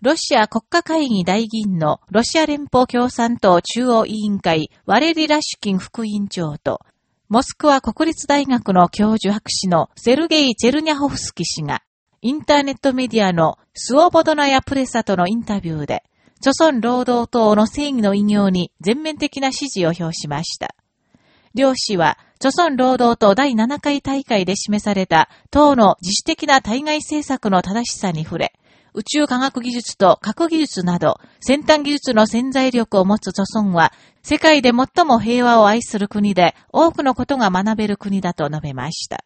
ロシア国家会議代議員のロシア連邦共産党中央委員会ワレリ・ラシュキン副委員長と、モスクワ国立大学の教授博士のセルゲイ・チェルニャホフスキ氏が、インターネットメディアのスオボドナヤプレサとのインタビューで、著村労働党の正義の異業に全面的な支持を表しました。両氏は、著村労働党第7回大会で示された党の自主的な対外政策の正しさに触れ、宇宙科学技術と核技術など、先端技術の潜在力を持つ著孫は、世界で最も平和を愛する国で、多くのことが学べる国だと述べました。